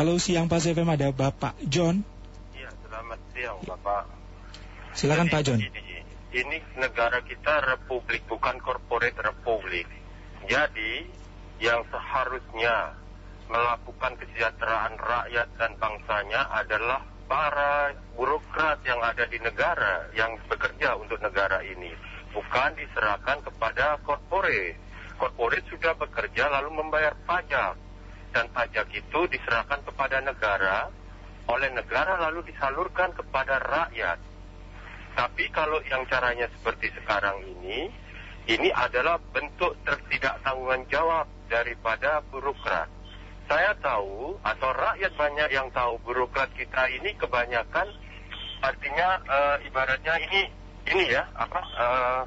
Halo siang Pak ZFM ada Bapak John. Iya, selamat siang Bapak. Silakan Jadi Pak John. Ini, ini negara kita republik, bukan corporate republik. Jadi, yang seharusnya melakukan kesejahteraan rakyat dan bangsanya adalah para burokrat yang ada di negara, yang bekerja untuk negara ini. Bukan diserahkan kepada corporate. Corporate sudah bekerja lalu membayar pajak. Dan pajak itu diserahkan kepada negara, oleh negara lalu disalurkan kepada rakyat. Tapi kalau yang caranya seperti sekarang ini, ini adalah bentuk tertidak tanggungan jawab daripada burokrat. Saya tahu atau rakyat banyak yang tahu burokrat kita ini kebanyakan artinya eh, ibaratnya ini ini ya apa eh,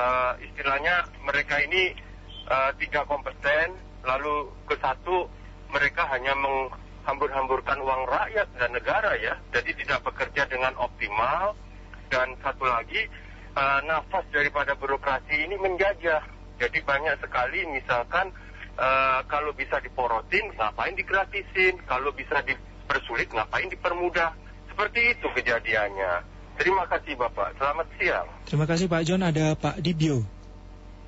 eh, istilahnya mereka ini eh, tidak kompeten lalu ke satu mereka hanya menghambur-hamburkan uang rakyat dan negara ya. Jadi tidak bekerja dengan optimal. Dan satu lagi eh, nafas daripada birokrasi ini menjajah. Jadi banyak sekali misalkan eh, kalau bisa diporotin ngapain digratisin? Kalau bisa dipersulit ngapain dipermudah? Seperti itu kejadiannya. Terima kasih bapak. Selamat siang. Terima kasih Pak John. Ada Pak Dibio.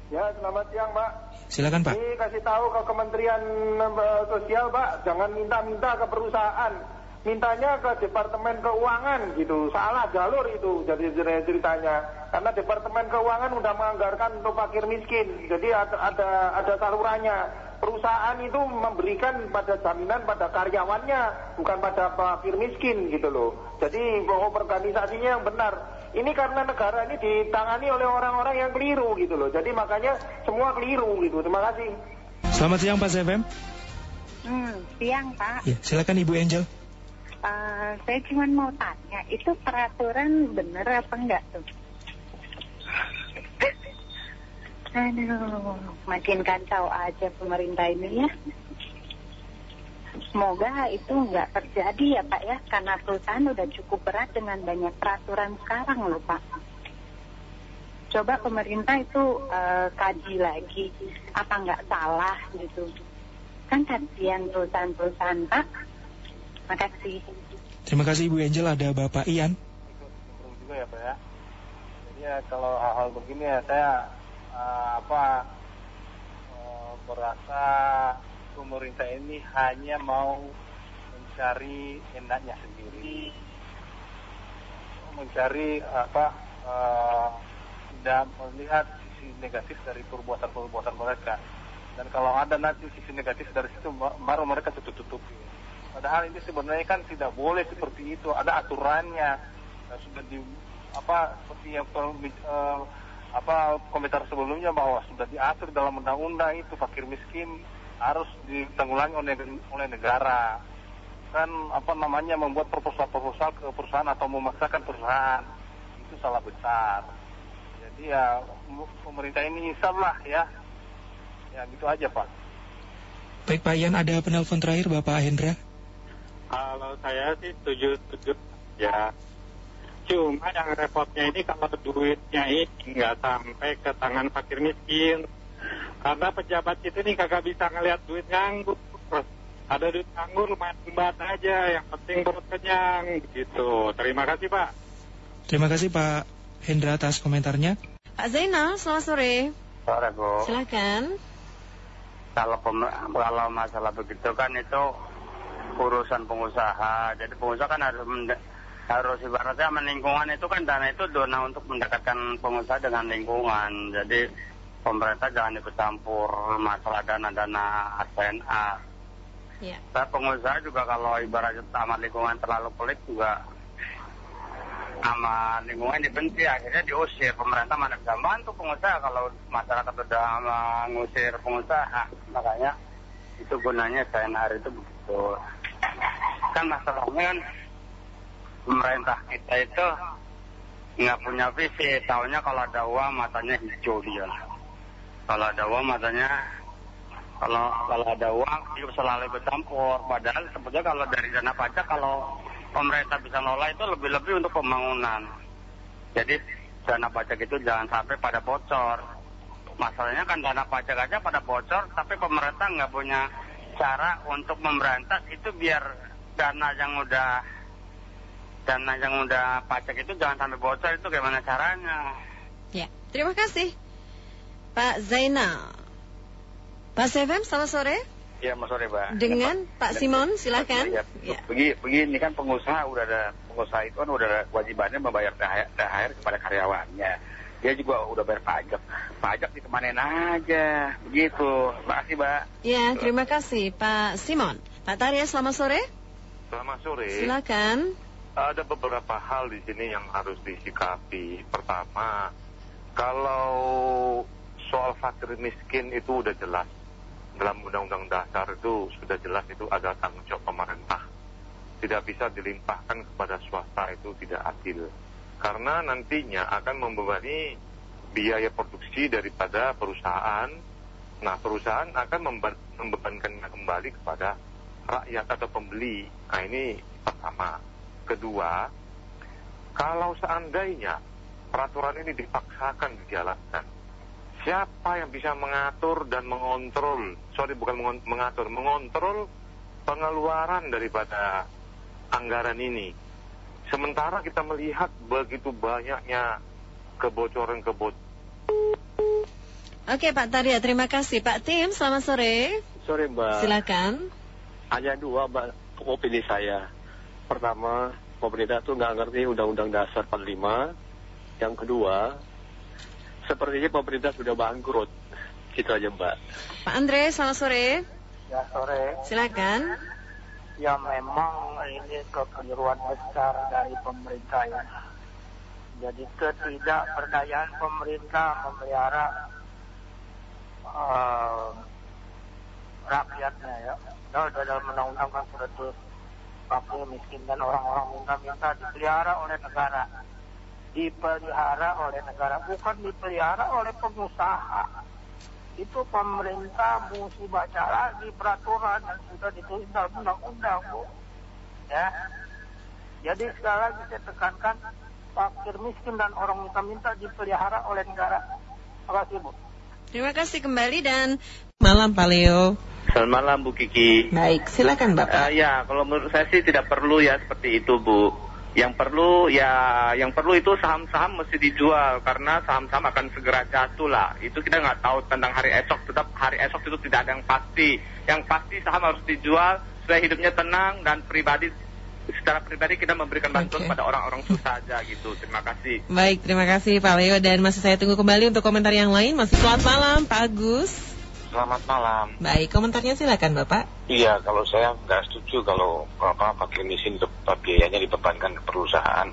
Ya, selamat siang, Pak. Silakan Pak. Ini kasih tahu ke Kementerian eh, Sosial, Pak, jangan minta-minta ke perusahaan. Mintanya ke Departemen Keuangan gitu. Salah jalur itu jadi cer- ceritanya. Karena Departemen Keuangan udah menganggarkan untuk fakir miskin. Jadi ada ada, ada salurannya. Perusahaan itu memberikan pada jaminan pada karyawannya, bukan pada fakir miskin gitu loh. Jadi organisasinya yang benar. Ini karena negara ini ditangani oleh orang-orang yang keliru gitu loh. Jadi makanya semua keliru gitu. Terima kasih. Selamat siang Pak ZFM. Hmm, siang Pak. Ya, silakan Ibu Angel. Eh, saya cuma mau tanya, itu peraturan bener apa enggak tuh? Aduh, makin kacau aja pemerintah ini ya. Semoga itu enggak terjadi ya Pak ya, karena perusahaan udah cukup berat dengan banyak peraturan sekarang loh Pak. Coba pemerintah itu eh, kaji lagi, apa enggak salah gitu. Kan kasihan perusahaan-perusahaan Pak. Makasih. Terima kasih Ibu Angel ada Bapak Ian. Ikut juga ya Pak ya. Jadi ya kalau hal-hal begini ya saya eh, apa eh, merasa pemerintah ini hanya mau mencari enaknya sendiri, mencari apa eh, tidak melihat sisi negatif dari perbuatan-perbuatan mereka. Dan kalau ada nanti sisi negatif dari situ ba- baru mereka tutup-tutupi. Padahal ini sebenarnya kan tidak boleh seperti itu. Ada aturannya Nah, sudah di apa seperti yang eh, apa komentar sebelumnya bahwa sudah diatur dalam undang-undang itu fakir miskin harus ditanggulangi oleh oleh negara kan apa namanya membuat proposal-proposal ke perusahaan atau memaksakan perusahaan itu salah besar jadi ya pemerintah ini insaf lah ya ya gitu aja pak Baik Pak Ian ada penelpon terakhir Bapak Hendra. Kalau saya sih setuju setuju ya. Cuma yang repotnya ini kalau duitnya ini nggak sampai ke tangan fakir miskin. Karena pejabat itu nih kagak bisa ngelihat duit nganggur. Ada duit nganggur lumayan lembat aja. Yang penting perut kenyang gitu. Terima kasih Pak. Terima kasih Pak Hendra atas komentarnya. Pak Zainal, selamat sore. Sore Bu. Silakan. Kalau kalau masalah begitu kan itu urusan pengusaha. Jadi pengusaha kan harus harus ibaratnya sama lingkungan itu kan dana itu dana untuk mendekatkan pengusaha dengan lingkungan. Jadi pemerintah jangan ikut campur masalah dana-dana SNA. Ya. Tapi pengusaha juga kalau ibaratnya sama lingkungan terlalu pelik juga sama lingkungan dibenci akhirnya diusir. Pemerintah mana bisa bantu pengusaha kalau masyarakat sudah mengusir pengusaha. Makanya itu gunanya CNR itu begitu. Kan masalahnya kan pemerintah kita itu nggak punya visi. Tahunya kalau ada uang matanya hijau dia kalau ada uang matanya kalau kalau ada uang dia selalu bercampur padahal sebetulnya kalau dari dana pajak kalau pemerintah bisa ngelola itu lebih-lebih untuk pembangunan jadi dana pajak itu jangan sampai pada bocor masalahnya kan dana pajak aja pada bocor tapi pemerintah nggak punya cara untuk memberantas itu biar dana yang udah dana yang udah pajak itu jangan sampai bocor itu gimana caranya? Ya, terima kasih. Pak Zainal. Pak Sevem, selamat sore. Ya, Mas sore, Mbak. Dengan Pak Simon, silakan. Ya, Ya. Begini, begini kan pengusaha udah ada pengusaha itu kan udah ada kewajibannya membayar THR, THR kepada karyawannya. Dia juga udah bayar pajak. Pajak dikemanin aja. Begitu. Makasih, Mbak. Ya, terima kasih Pak Simon. Pak Tarya, selamat sore. Selamat sore. Silakan. Ada beberapa hal di sini yang harus disikapi. Pertama, kalau soal fakir miskin itu udah jelas. Dalam Undang-Undang Dasar itu sudah jelas itu adalah tanggung jawab pemerintah. Tidak bisa dilimpahkan kepada swasta itu tidak adil. Karena nantinya akan membebani biaya produksi daripada perusahaan. Nah, perusahaan akan membe- membebankannya kembali kepada rakyat atau pembeli. Nah, ini pertama. Kedua, kalau seandainya peraturan ini dipaksakan dijalankan, siapa yang bisa mengatur dan mengontrol, sorry bukan mengon- mengatur, mengontrol pengeluaran daripada anggaran ini. Sementara kita melihat begitu banyaknya kebocoran-kebocoran Oke Pak Tarya, terima kasih. Pak Tim, selamat sore. Sore Mbak. Silakan. Hanya dua Mbak opini saya. Pertama, pemerintah tuh nggak ngerti Undang-Undang Dasar 45. Yang kedua, sepertinya pemerintah sudah bangkrut. Gitu aja Mbak. Pak Andre, selamat sore. Ya sore. Silakan. Ya memang ini kekeliruan besar dari pemerintah ya. Jadi ketidakberdayaan pemerintah memelihara eh, rakyatnya ya. Nah, dalam undang-undang kan sudah fakir miskin dan orang-orang minta-minta dipelihara oleh negara. Dipelihara oleh negara, bukan dipelihara oleh pengusaha. Itu pemerintah mesti baca lagi peraturan yang sudah ditulis dalam undang-undang, Bu. Ya. Jadi sekali lagi saya tekankan fakir miskin dan orang minta-minta dipelihara oleh negara. Terima kasih, Bu. Terima kasih kembali dan Malam Pak Leo. Selamat malam Bu Kiki. Baik, silakan Bapak. Eh, ya, kalau menurut saya sih tidak perlu ya seperti itu Bu. Yang perlu ya, yang perlu itu saham-saham mesti dijual karena saham-saham akan segera jatuh lah. Itu kita nggak tahu tentang hari esok. Tetap hari esok itu tidak ada yang pasti. Yang pasti saham harus dijual supaya hidupnya tenang dan pribadi secara pribadi kita memberikan bantuan pada orang-orang susah aja gitu. Terima kasih. Baik, terima kasih Pak Leo dan masih saya tunggu kembali untuk komentar yang lain. Masih selamat malam Pak Agus. Selamat malam. Baik, komentarnya silakan Bapak. Iya, kalau saya nggak setuju kalau apa fakir miskin tetap biayanya dibebankan ke perusahaan.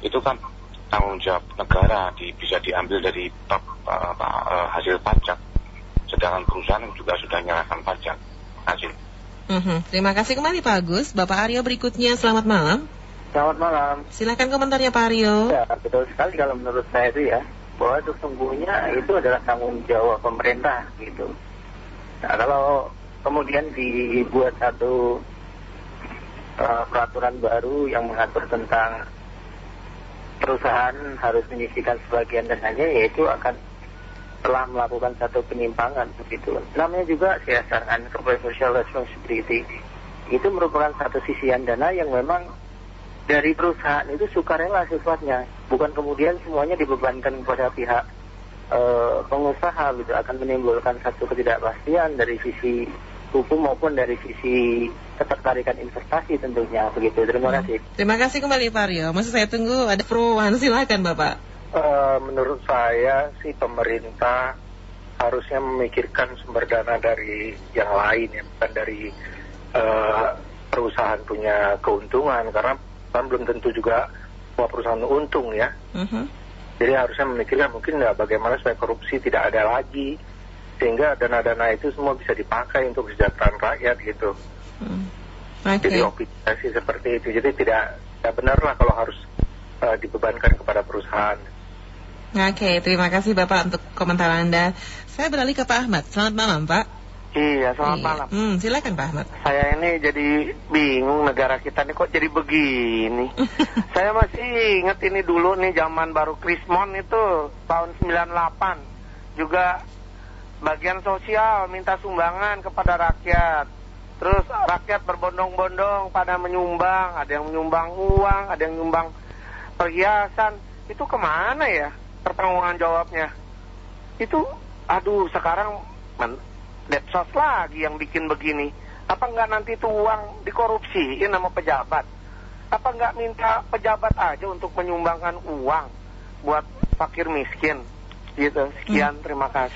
Itu kan tanggung jawab negara di, bisa diambil dari apa, apa, eh, hasil pajak. Sedangkan perusahaan juga sudah menyerahkan pajak. Hasil. Mhm, Terima kasih kembali Pak Agus. Bapak Aryo berikutnya, selamat malam. Selamat malam. Silakan komentarnya Pak Aryo. Ya, betul sekali kalau menurut saya itu ya, bahwa sesungguhnya itu adalah tanggung jawab pemerintah gitu. Nah, kalau kemudian dibuat satu uh, peraturan baru yang mengatur tentang perusahaan harus menyisikan sebagian dananya, yaitu akan telah melakukan satu penyimpangan begitu. Namanya juga CSR, Corporate Social Responsibility. Itu merupakan satu sisian dana yang memang dari perusahaan itu sukarela sifatnya, bukan kemudian semuanya dibebankan kepada pihak eh, pengusaha gitu akan menimbulkan satu ketidakpastian dari sisi hukum maupun dari sisi ketertarikan investasi tentunya begitu. Terima kasih. Terima kasih kembali Pak Aryo. Masih saya tunggu ada Purwan, silakan Bapak. Eh, menurut saya sih pemerintah harusnya memikirkan sumber dana dari yang lain ya, bukan dari eh, perusahaan punya keuntungan karena kan belum tentu juga semua perusahaan untung ya. Mhm. Jadi harusnya memikirkan mungkin ya bagaimana supaya korupsi tidak ada lagi sehingga dana-dana itu semua bisa dipakai untuk kesejahteraan rakyat gitu. Oke. Jadi optimasi seperti itu. Jadi tidak tidak benar lah kalau harus eh, dibebankan kepada perusahaan. Oke, terima kasih Bapak untuk komentar Anda. Saya beralih ke Pak Ahmad. Selamat malam Pak. Iya, selamat Iya. malam. Hmm, silakan Pak Ahmad. Saya ini jadi bingung negara kita ini kok jadi begini. Saya masih ingat ini dulu nih zaman baru Krismon itu tahun 98. Juga bagian sosial minta sumbangan kepada rakyat. Terus rakyat berbondong-bondong pada menyumbang, ada yang menyumbang uang, ada yang menyumbang perhiasan. Itu ke mana ya pertanggungan jawabnya? Itu, aduh sekarang men, lagi yang bikin begini. Apa nggak nanti itu uang dikorupsiin sama pejabat? Apa nggak minta pejabat aja untuk menyumbangkan uang buat fakir miskin? Gitu. Sekian, terima kasih.